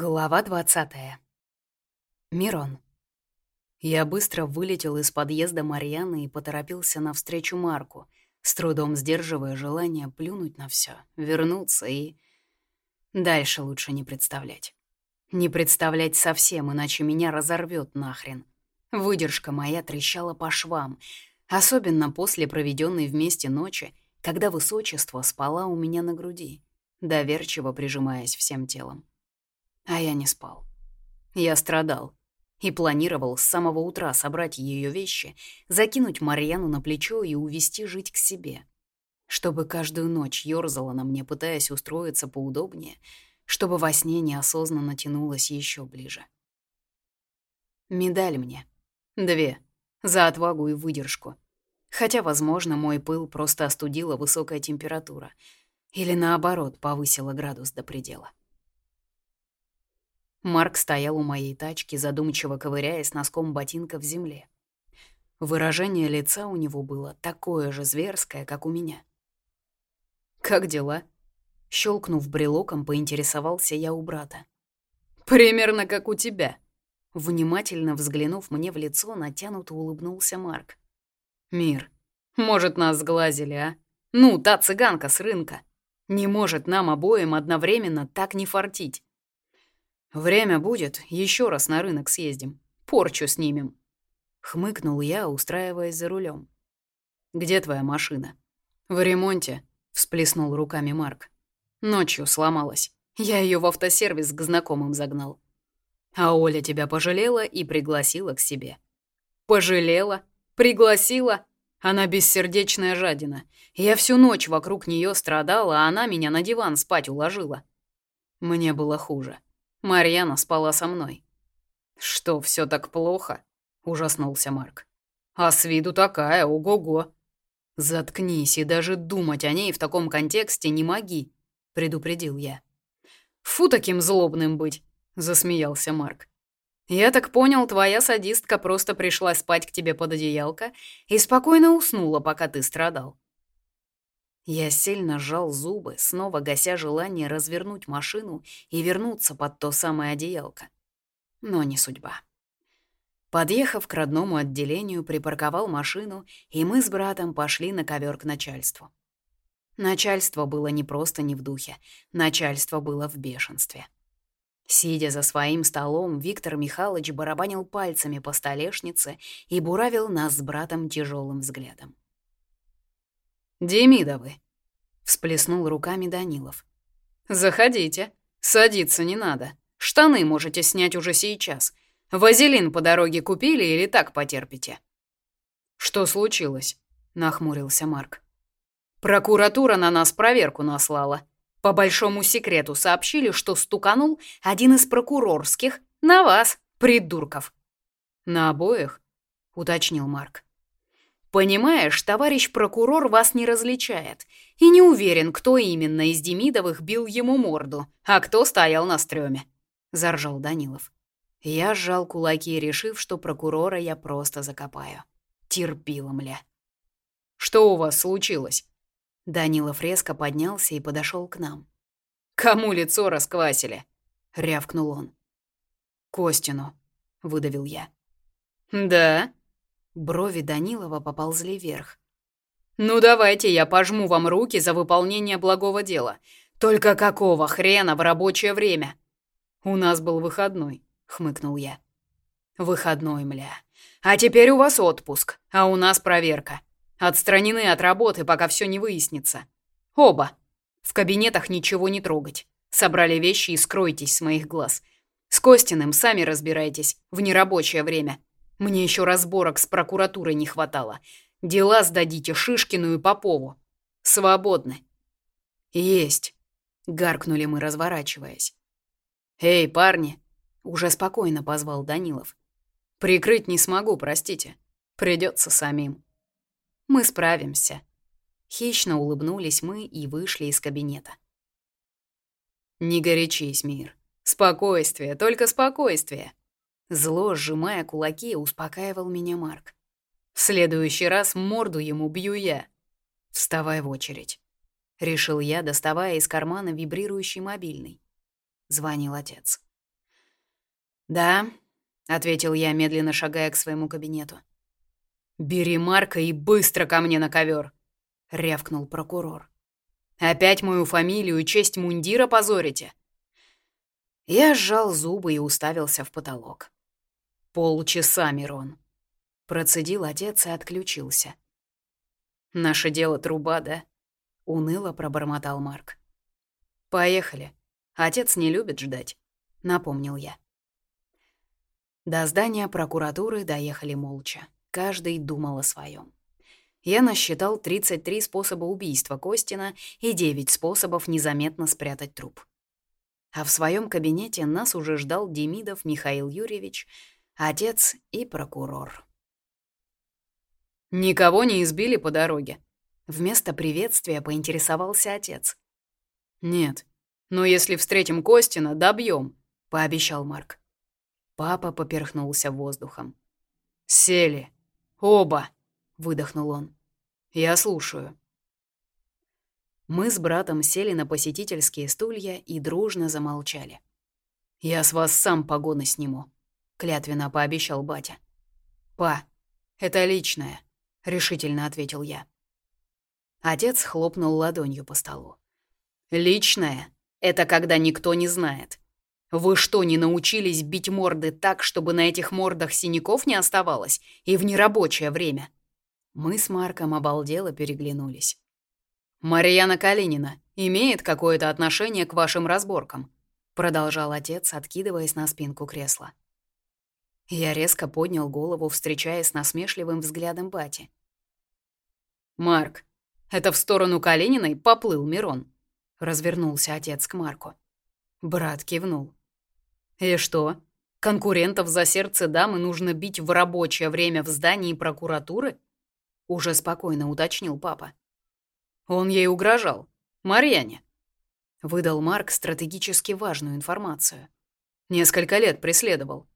Глава 20. Мирон. Я быстро вылетел из подъезда Марьяны и поторопился навстречу Марку, с трудом сдерживая желание плюнуть на все, вернуться и... Дальше лучше не представлять. Не представлять совсем, иначе меня разорвет нахрен. Выдержка моя трещала по швам, особенно после проведенной вместе ночи, когда высочество спала у меня на груди, доверчиво прижимаясь всем телом. А я не спал. Я страдал и планировал с самого утра собрать ее вещи, закинуть Марьяну на плечо и увести жить к себе. Чтобы каждую ночь ёрзала на мне, пытаясь устроиться поудобнее, чтобы во сне неосознанно тянулась еще ближе. Медаль мне. Две. За отвагу и выдержку. Хотя, возможно, мой пыл просто остудила высокая температура. Или, наоборот, повысила градус до предела. Марк стоял у моей тачки, задумчиво ковыряясь носком ботинка в земле. Выражение лица у него было такое же зверское, как у меня. «Как дела?» Щелкнув брелоком, поинтересовался я у брата. «Примерно как у тебя». Внимательно взглянув мне в лицо, натянуто улыбнулся Марк. «Мир, может, нас сглазили, а? Ну, та цыганка с рынка. Не может нам обоим одновременно так не фартить. Время будет, еще раз на рынок съездим. Порчу снимем. Хмыкнул я, устраиваясь за рулем. Где твоя машина? В ремонте, всплеснул руками Марк. Ночью сломалась. Я ее в автосервис к знакомым загнал. А Оля тебя пожалела и пригласила к себе. Пожалела? Пригласила? Она бессердечная жадина. Я всю ночь вокруг нее страдала, а она меня на диван спать уложила. Мне было хуже. Марьяна спала со мной. Что, все так плохо? ужаснулся Марк. А с виду такая, ого-го. Заткнись и даже думать о ней в таком контексте не моги, предупредил я. Фу таким злобным быть, засмеялся Марк. Я так понял, твоя садистка просто пришла спать к тебе под одеялко и спокойно уснула, пока ты страдал. Я сильно сжал зубы, снова гася желание развернуть машину и вернуться под то самое одеялко. Но не судьба. Подъехав к родному отделению, припарковал машину, и мы с братом пошли на ковер к начальству. Начальство было не просто не в духе, начальство было в бешенстве. Сидя за своим столом, Виктор Михайлович барабанил пальцами по столешнице и буравил нас с братом тяжелым взглядом. «Демидовы», — всплеснул руками Данилов. «Заходите. Садиться не надо. Штаны можете снять уже сейчас. Вазелин по дороге купили или так потерпите?» «Что случилось?» — нахмурился Марк. «Прокуратура на нас проверку наслала. По большому секрету сообщили, что стуканул один из прокурорских на вас, придурков». «На обоих?» — уточнил Марк. Понимаешь, товарищ прокурор вас не различает и не уверен, кто именно из Демидовых бил ему морду, а кто стоял на стреме, заржал Данилов. Я сжал кулаки, решив, что прокурора я просто закопаю. Терпила, мля. Что у вас случилось? Данилов резко поднялся и подошел к нам. Кому лицо расквасили? рявкнул он. Костину, выдавил я. Да? Брови Данилова поползли вверх. «Ну давайте я пожму вам руки за выполнение благого дела. Только какого хрена в рабочее время?» «У нас был выходной», — хмыкнул я. «Выходной, мля. А теперь у вас отпуск, а у нас проверка. Отстранены от работы, пока все не выяснится. Оба. В кабинетах ничего не трогать. Собрали вещи и скройтесь с моих глаз. С Костиным сами разбирайтесь в нерабочее время. Мне еще разборок с прокуратурой не хватало. Дела сдадите Шишкину и Попову. Свободны. Есть, гаркнули мы, разворачиваясь. Эй, парни, уже спокойно позвал Данилов. Прикрыть не смогу, простите. Придется самим. Мы справимся. Хищно улыбнулись мы и вышли из кабинета. Не горячись, мир. Спокойствие, только спокойствие. Зло, сжимая кулаки, успокаивал меня Марк. В следующий раз морду ему бью я. Вставай в очередь. Решил я, доставая из кармана вибрирующий мобильный. Звонил отец. «Да», — ответил я, медленно шагая к своему кабинету. «Бери Марка и быстро ко мне на ковер», — рявкнул прокурор. «Опять мою фамилию и честь мундира позорите?» Я сжал зубы и уставился в потолок. «Полчаса, Мирон», — процедил отец и отключился. «Наше дело труба, да?» — уныло пробормотал Марк. «Поехали. Отец не любит ждать», — напомнил я. До здания прокуратуры доехали молча. Каждый думал о своем. Я насчитал 33 способа убийства Костина и 9 способов незаметно спрятать труп. А в своем кабинете нас уже ждал Демидов Михаил Юрьевич, отец и прокурор. «Никого не избили по дороге?» Вместо приветствия поинтересовался отец. «Нет, но если встретим Костина, добьем», — пообещал Марк. Папа поперхнулся воздухом. «Сели. Оба!» — выдохнул он. «Я слушаю». Мы с братом сели на посетительские стулья и дружно замолчали. «Я с вас сам погоны сниму», — клятвенно пообещал батя. «Па, это личное», — решительно ответил я. Отец хлопнул ладонью по столу. «Личное — это когда никто не знает. Вы что, не научились бить морды так, чтобы на этих мордах синяков не оставалось и в нерабочее время? Мы с Марком обалдело переглянулись. Марьяна Калинина имеет какое-то отношение к вашим разборкам, продолжал отец, откидываясь на спинку кресла. Я резко поднял голову, встречаясь с насмешливым взглядом бати. Марк, это в сторону Калининой поплыл Мирон, развернулся отец к Марку. Брат кивнул. И что? Конкурентов за сердце дамы нужно бить в рабочее время в здании прокуратуры? Уже спокойно уточнил папа. Он ей угрожал. Марьяне. Выдал Марк стратегически важную информацию. Несколько лет преследовал.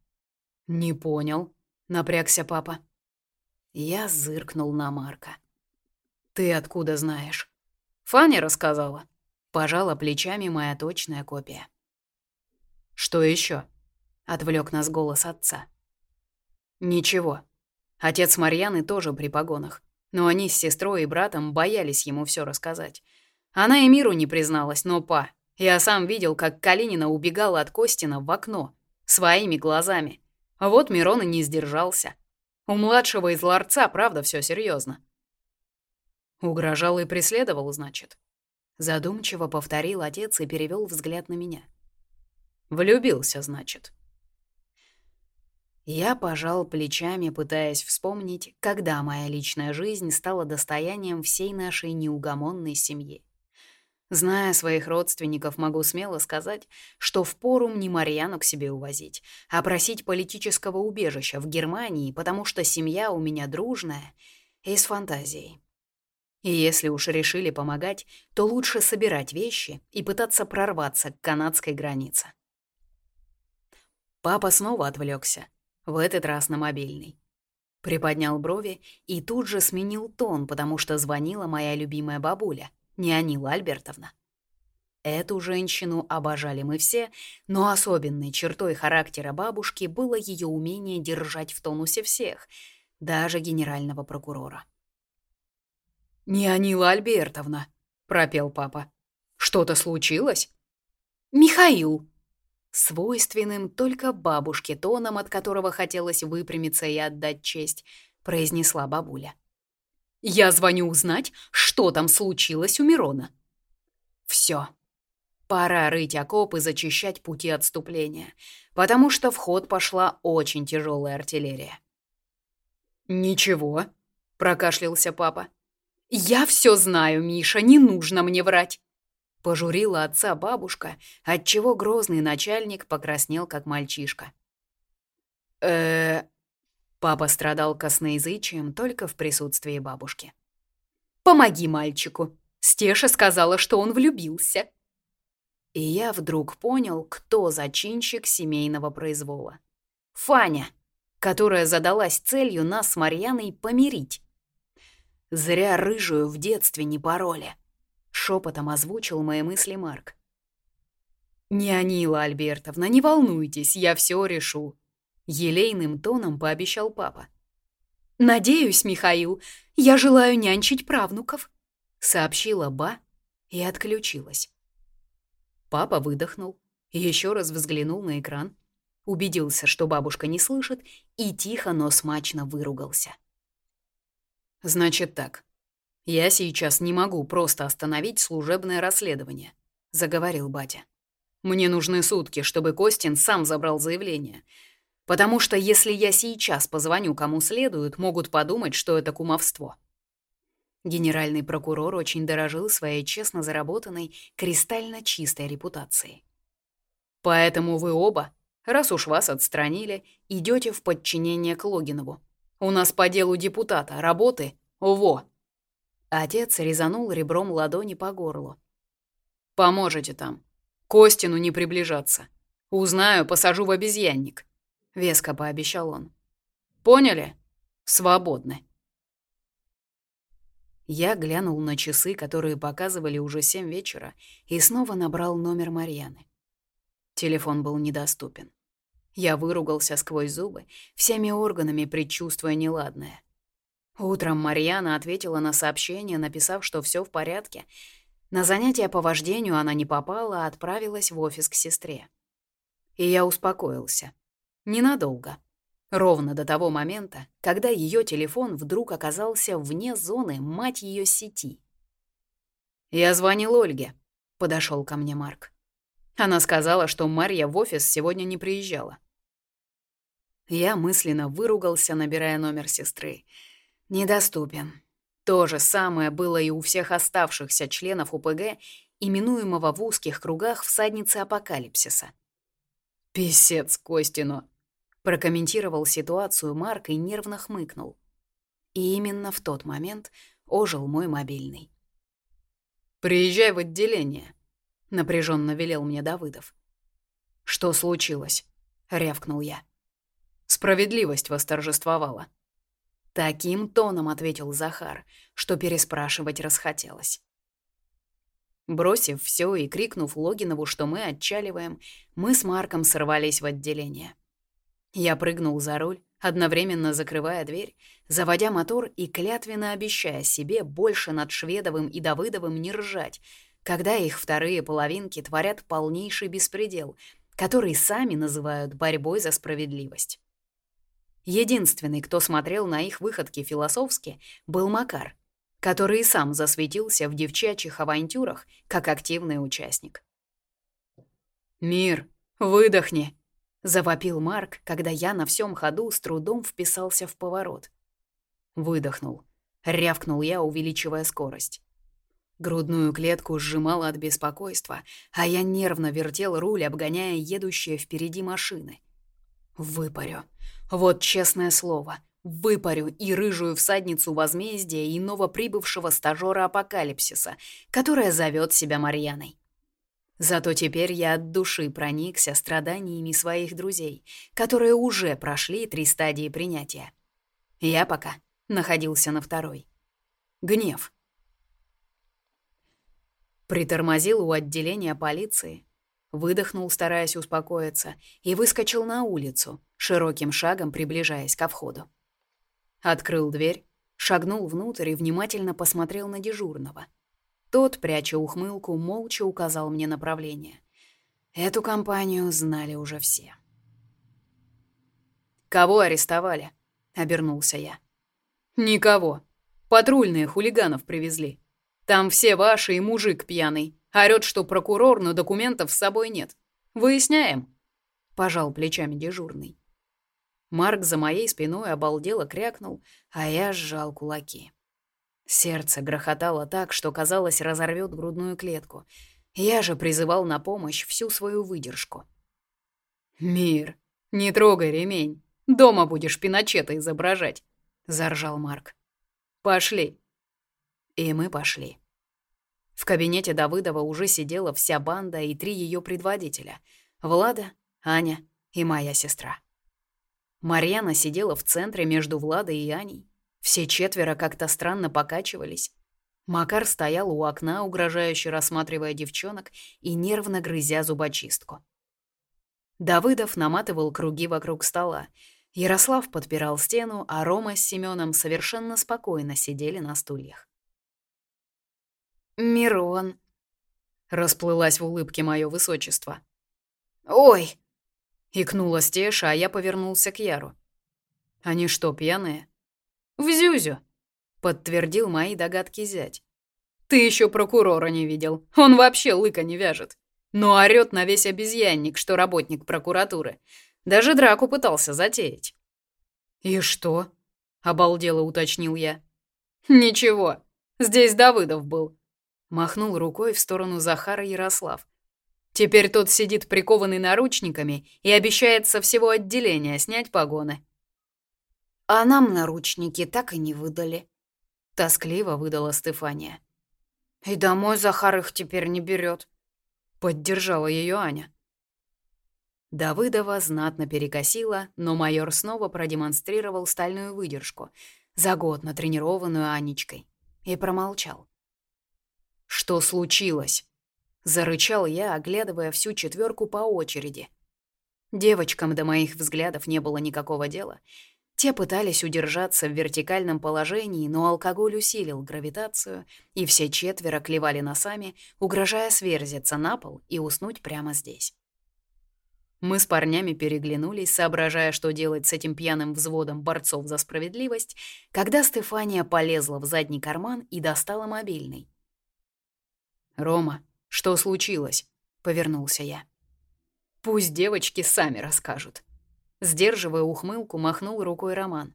Не понял, напрягся папа. Я зыркнул на Марка. Ты откуда знаешь? Фаня рассказала. Пожала плечами моя точная копия. Что еще? отвлек нас голос отца. Ничего. Отец Марьяны тоже при погонах, но они с сестрой и братом боялись ему все рассказать. Она и миру не призналась, но па, я сам видел, как Калинина убегала от Костина в окно своими глазами. А вот Мирон и не сдержался. У младшего из ларца, правда, все серьезно. Угрожал и преследовал, значит. Задумчиво повторил отец и перевел взгляд на меня. Влюбился, значит. Я пожал плечами, пытаясь вспомнить, когда моя личная жизнь стала достоянием всей нашей неугомонной семьи. Зная своих родственников, могу смело сказать, что впору мне Марьяну к себе увозить, а просить политического убежища в Германии, потому что семья у меня дружная и с фантазией. И если уж решили помогать, то лучше собирать вещи и пытаться прорваться к канадской границе. Папа снова отвлекся, в этот раз на мобильный. Приподнял брови и тут же сменил тон, потому что звонила моя любимая бабуля, Неонила Альбертовна. Эту женщину обожали мы все, но особенной чертой характера бабушки было ее умение держать в тонусе всех, даже генерального прокурора. «Неонила Альбертовна», — пропел папа. «Что-то случилось?» «Михаил», свойственным только бабушке тоном, от которого хотелось выпрямиться и отдать честь, произнесла бабуля. Я звоню узнать, что там случилось у Мирона. Все. Пора рыть окопы, зачищать пути отступления, потому что в ход пошла очень тяжелая артиллерия. Ничего, прокашлялся папа. Я все знаю, Миша, не нужно мне врать. Пожурила отца бабушка, отчего грозный начальник покраснел, как мальчишка. э Папа страдал косноязычием только в присутствии бабушки. «Помоги мальчику!» Стеша сказала, что он влюбился. И я вдруг понял, кто зачинщик семейного произвола. Фаня, которая задалась целью нас с Марьяной помирить. Зря рыжую в детстве не пароли. Шепотом озвучил мои мысли Марк. «Не Анила Альбертовна, не волнуйтесь, я все решу», — елейным тоном пообещал папа. «Надеюсь, Михаил, я желаю нянчить правнуков», — сообщила Ба и отключилась. Папа выдохнул, еще раз взглянул на экран, убедился, что бабушка не слышит, и тихо, но смачно выругался. «Значит так, я сейчас не могу просто остановить служебное расследование», — заговорил батя. «Мне нужны сутки, чтобы Костин сам забрал заявление. Потому что если я сейчас позвоню кому следует, могут подумать, что это кумовство». Генеральный прокурор очень дорожил своей честно заработанной, кристально чистой репутацией. «Поэтому вы оба, раз уж вас отстранили, идете в подчинение к Логинову. У нас по делу депутата работы во. Отец резанул ребром ладони по горлу. Поможете там. Костину не приближаться. Узнаю, посажу в обезьянник, веско пообещал он. Поняли? Свободны. Я глянул на часы, которые показывали уже семь вечера, и снова набрал номер Марьяны. Телефон был недоступен. Я выругался сквозь зубы, всеми органами предчувствуя неладное. Утром Марьяна ответила на сообщение, написав, что все в порядке. На занятия по вождению она не попала, а отправилась в офис к сестре. И я успокоился. Ненадолго. Ровно до того момента, когда ее телефон вдруг оказался вне зоны, мать ее сети. «Я звонил Ольге», — подошел ко мне Марк. Она сказала, что Марья в офис сегодня не приезжала. Я мысленно выругался, набирая номер сестры. Недоступен. То же самое было и у всех оставшихся членов УПГ, именуемого в узких кругах всадницы апокалипсиса. «Писец Костину», — прокомментировал ситуацию Марк и нервно хмыкнул. И именно в тот момент ожил мой мобильный. «Приезжай в отделение», — напряженно велел мне Давыдов. «Что случилось?» — рявкнул я. Справедливость восторжествовала. Таким тоном ответил Захар, что переспрашивать расхотелось. Бросив все и крикнув Логинову, что мы отчаливаем, мы с Марком сорвались в отделение. Я прыгнул за руль, одновременно закрывая дверь, заводя мотор и клятвенно обещая себе больше над Шведовым и Давыдовым не ржать, когда их вторые половинки творят полнейший беспредел, который сами называют борьбой за справедливость. Единственный, кто смотрел на их выходки философски, был Макар, который и сам засветился в девчачьих авантюрах как активный участник. «Мир, выдохни!» — завопил Марк, когда я на всем ходу с трудом вписался в поворот. Выдохнул. Рявкнул я, увеличивая скорость. Грудную клетку сжимало от беспокойства, а я нервно вертел руль, обгоняя едущие впереди машины. Выпарю. Вот честное слово, выпарю и рыжую всадницу возмездия и новоприбывшего стажера апокалипсиса, которая зовет себя Марьяной. Зато теперь я от души проникся страданиями своих друзей, которые уже прошли три стадии принятия. Я пока находился на второй. Гнев. Притормозил у отделения полиции, выдохнул, стараясь успокоиться, и выскочил на улицу, широким шагом приближаясь ко входу. Открыл дверь, шагнул внутрь и внимательно посмотрел на дежурного. Тот, пряча ухмылку, молча указал мне направление. Эту компанию знали уже все. «Кого арестовали?» — обернулся я. «Никого. Патрульные хулиганов привезли. Там все ваши и мужик пьяный. Орёт, что прокурор, но документов с собой нет. Выясняем. Пожал плечами дежурный. Марк за моей спиной обалдело крякнул, а я сжал кулаки. Сердце грохотало так, что, казалось, разорвет грудную клетку. Я же призывал на помощь всю свою выдержку. «Мир, не трогай ремень. Дома будешь Пиночета изображать», — заржал Марк. «Пошли». И мы пошли. В кабинете Давыдова уже сидела вся банда и три ее предводителя — Влада, Аня и моя сестра. Марьяна сидела в центре между Владой и Аней. Все четверо как-то странно покачивались. Макар стоял у окна, угрожающе рассматривая девчонок и нервно грызя зубочистку. Давыдов наматывал круги вокруг стола. Ярослав подпирал стену, а Рома с Семеном совершенно спокойно сидели на стульях. «Мирон», — расплылась в улыбке мое высочество. «Ой!» — икнула Стеша, а я повернулся к Яру. «Они что, пьяные?» «В Зюзю», — подтвердил мои догадки зять. «Ты еще прокурора не видел. Он вообще лыка не вяжет. Но орёт на весь обезьянник, что работник прокуратуры. Даже драку пытался затеять». «И что?» — обалдело уточнил я. «Ничего. Здесь Давыдов был». Махнул рукой в сторону Захара Ярослав. Теперь тот сидит прикованный наручниками и обещает со всего отделения снять погоны. А нам наручники так и не выдали. Тоскливо выдала Стефания. И домой Захар их теперь не берет. Поддержала ее Аня. Давыдова знатно перекосила, но майор снова продемонстрировал стальную выдержку, за год натренированную Анечкой, и промолчал. «Что случилось?» — зарычал я, оглядывая всю четверку по очереди. Девочкам до моих взглядов не было никакого дела. Те пытались удержаться в вертикальном положении, но алкоголь усилил гравитацию, и все четверо клевали носами, угрожая сверзиться на пол и уснуть прямо здесь. Мы с парнями переглянулись, соображая, что делать с этим пьяным взводом борцов за справедливость, когда Стефания полезла в задний карман и достала мобильный. «Рома, что случилось?» — повернулся я. «Пусть девочки сами расскажут». Сдерживая ухмылку, махнул рукой Роман.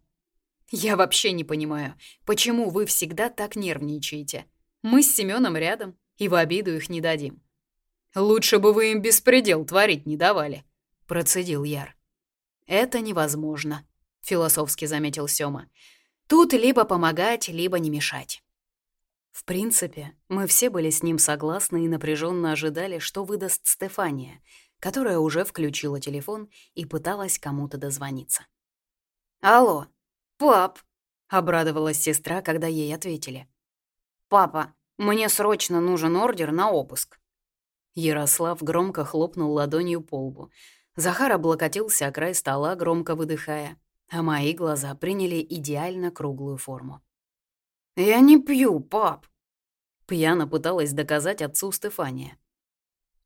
«Я вообще не понимаю, почему вы всегда так нервничаете? Мы с Семеном рядом, и в обиду их не дадим». «Лучше бы вы им беспредел творить не давали», — процедил Яр. «Это невозможно», — философски заметил Сёма. «Тут либо помогать, либо не мешать». В принципе, мы все были с ним согласны и напряженно ожидали, что выдаст Стефания — которая уже включила телефон и пыталась кому-то дозвониться. «Алло, пап!» — обрадовалась сестра, когда ей ответили. «Папа, мне срочно нужен ордер на обыск». Ярослав громко хлопнул ладонью по лбу. Захар облокотился о край стола, громко выдыхая, а мои глаза приняли идеально круглую форму. «Я не пью, пап!» Пьяно пыталась доказать отцу Стефания.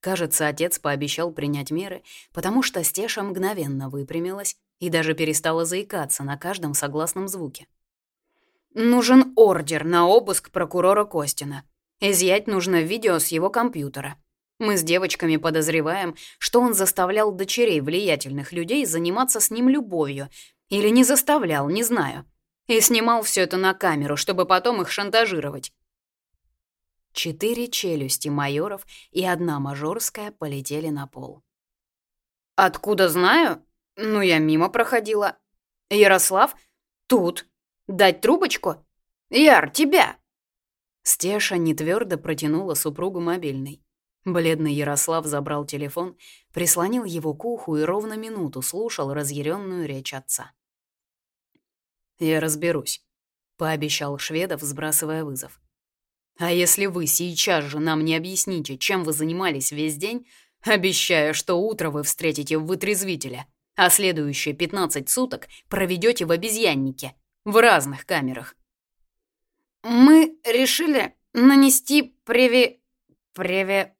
Кажется, отец пообещал принять меры, потому что Стеша мгновенно выпрямилась и даже перестала заикаться на каждом согласном звуке. «Нужен ордер на обыск прокурора Костина. Изъять нужно видео с его компьютера. Мы с девочками подозреваем, что он заставлял дочерей влиятельных людей заниматься с ним любовью. Или не заставлял, не знаю. И снимал все это на камеру, чтобы потом их шантажировать. Четыре челюсти майоров и одна мажорская полетели на пол. «Откуда знаю? Ну, я мимо проходила. Ярослав? Тут. Дать трубочку? Яр, тебя!» Стеша нетвёрдо протянула супругу мобильный. Бледный Ярослав забрал телефон, прислонил его к уху и ровно минуту слушал разъяренную речь отца. «Я разберусь», — пообещал Шведов, сбрасывая вызов. А если вы сейчас же нам не объясните, чем вы занимались весь день, обещаю, что утро вы встретите в вытрезвителе, а следующие 15 суток проведете в обезьяннике, в разных камерах. Мы решили нанести преви... преви...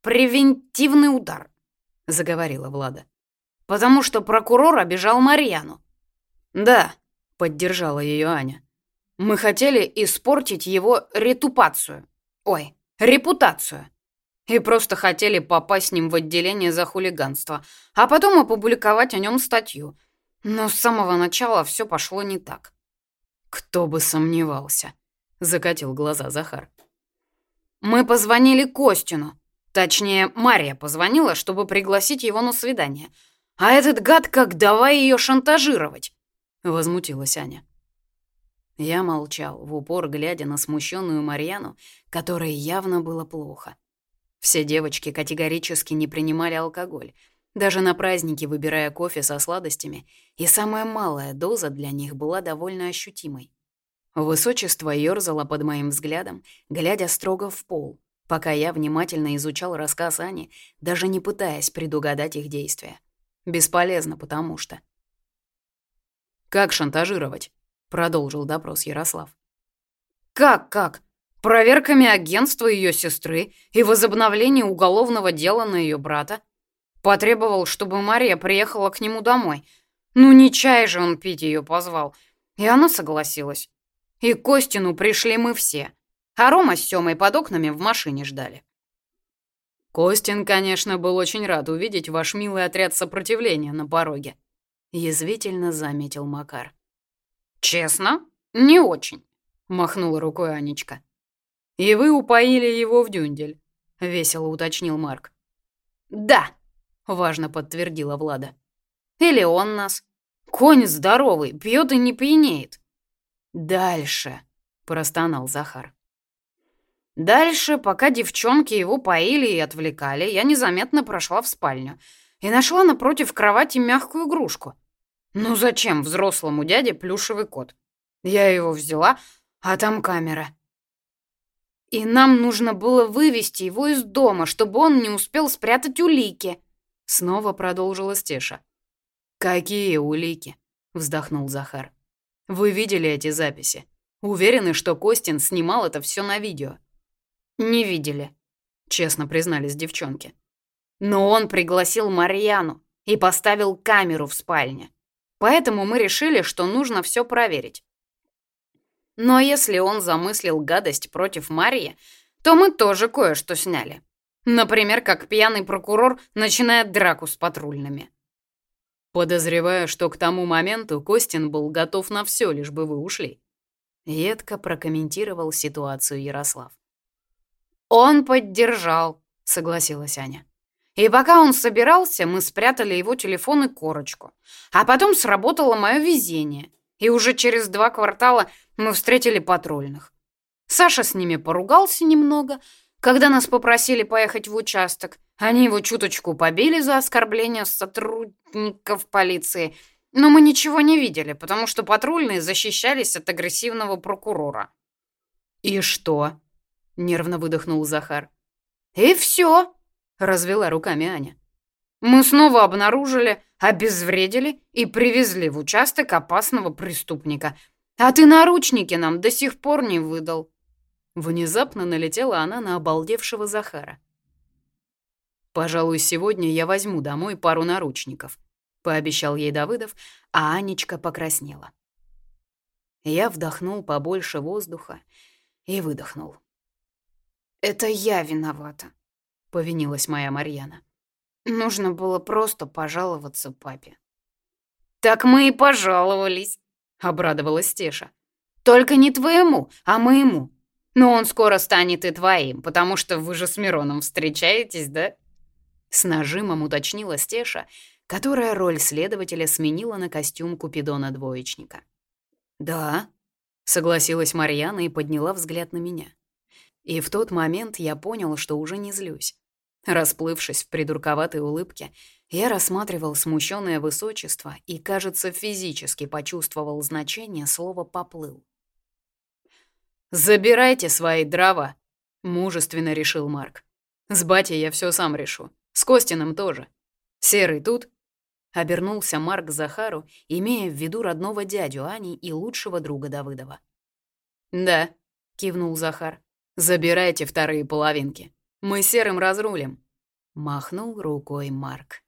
превентивный удар, заговорила Влада. Потому что прокурор обижал Марьяну. Да, поддержала ее Аня. Мы хотели испортить его ретупацию. Ой, репутацию. И просто хотели попасть с ним в отделение за хулиганство, а потом опубликовать о нем статью. Но с самого начала все пошло не так. Кто бы сомневался, закатил глаза Захар. Мы позвонили Костину. Точнее, Мария позвонила, чтобы пригласить его на свидание. А этот гад как давай ее шантажировать, возмутилась Аня. Я молчал, в упор глядя на смущенную Марьяну, которой явно было плохо. Все девочки категорически не принимали алкоголь, даже на празднике выбирая кофе со сладостями, и самая малая доза для них была довольно ощутимой. Высочество ёрзало под моим взглядом, глядя строго в пол, пока я внимательно изучал рассказ Ани, даже не пытаясь предугадать их действия. Бесполезно, потому что... «Как шантажировать?» — продолжил допрос Ярослав. «Как-как? Проверками агентства ее сестры и возобновление уголовного дела на ее брата. Потребовал, чтобы Мария приехала к нему домой. Ну не чай же он пить ее позвал. И она согласилась. И к Костину пришли мы все. А Рома с Сёмой под окнами в машине ждали. Костин, конечно, был очень рад увидеть ваш милый отряд сопротивления на пороге. Язвительно заметил Макар. Честно? Не очень. Махнула рукой Анечка. И вы упоили его в дюндель, весело уточнил Марк. Да, важно подтвердила Влада. Или он нас. Конь здоровый, пьет и не пьянеет. «Дальше», — простонал Захар. Дальше, пока девчонки его поили и отвлекали, я незаметно прошла в спальню и нашла напротив кровати мягкую игрушку. Ну зачем взрослому дяде плюшевый кот? Я его взяла, а там камера. И нам нужно было вывести его из дома, чтобы он не успел спрятать улики. Снова продолжила Стеша. «Какие улики?» — вздохнул Захар. Вы видели эти записи? Уверены, что Костин снимал это все на видео? Не видели, честно признались девчонки. Но он пригласил Марьяну и поставил камеру в спальне. Поэтому мы решили, что нужно все проверить. Но если он замыслил гадость против Марии, то мы тоже кое-что сняли. Например, как пьяный прокурор начинает драку с патрульными. Подозреваю, что к тому моменту Костин был готов на все, лишь бы вы ушли. Едко прокомментировал ситуацию Ярослав. Он поддержал, согласилась Аня. И пока он собирался, мы спрятали его телефон и корочку. А потом сработало мое везение. И уже через два квартала мы встретили патрульных. Саша с ними поругался немного, когда нас попросили поехать в участок. Они его чуточку побили за оскорбление сотрудников полиции, но мы ничего не видели, потому что патрульные защищались от агрессивного прокурора. «И что?» — нервно выдохнул Захар. «И все», — развела руками Аня. «Мы снова обнаружили, обезвредили и привезли в участок опасного преступника. А ты наручники нам до сих пор не выдал». Внезапно налетела она на обалдевшего Захара. «Пожалуй, сегодня я возьму домой пару наручников», — пообещал ей Давыдов, а Анечка покраснела. Я вдохнул побольше воздуха и выдохнул. «Это я виновата», — повинилась моя Марьяна. «Нужно было просто пожаловаться папе». «Так мы и пожаловались», — обрадовалась Теша. «Только не твоему, а моему. Но он скоро станет и твоим, потому что вы же с Мироном встречаетесь, да?» С нажимом уточнила Стеша, которая роль следователя сменила на костюм Купидона-двоечника. «Да», — согласилась Марьяна и подняла взгляд на меня. И в тот момент я понял, что уже не злюсь. Расплывшись в придурковатой улыбке, я рассматривал смущенное высочество и, кажется, физически почувствовал значение слова «поплыл». «Забирайте свои дрова», — мужественно решил Марк. «С батей я все сам решу. С Костиным тоже. Серый тут?» Обернулся Марк Захару, имея в виду родного дядю Ани и лучшего друга Давыдова. «Да», — кивнул Захар. «Забирайте вторые половинки. Мы серым разрулим», — махнул рукой Марк.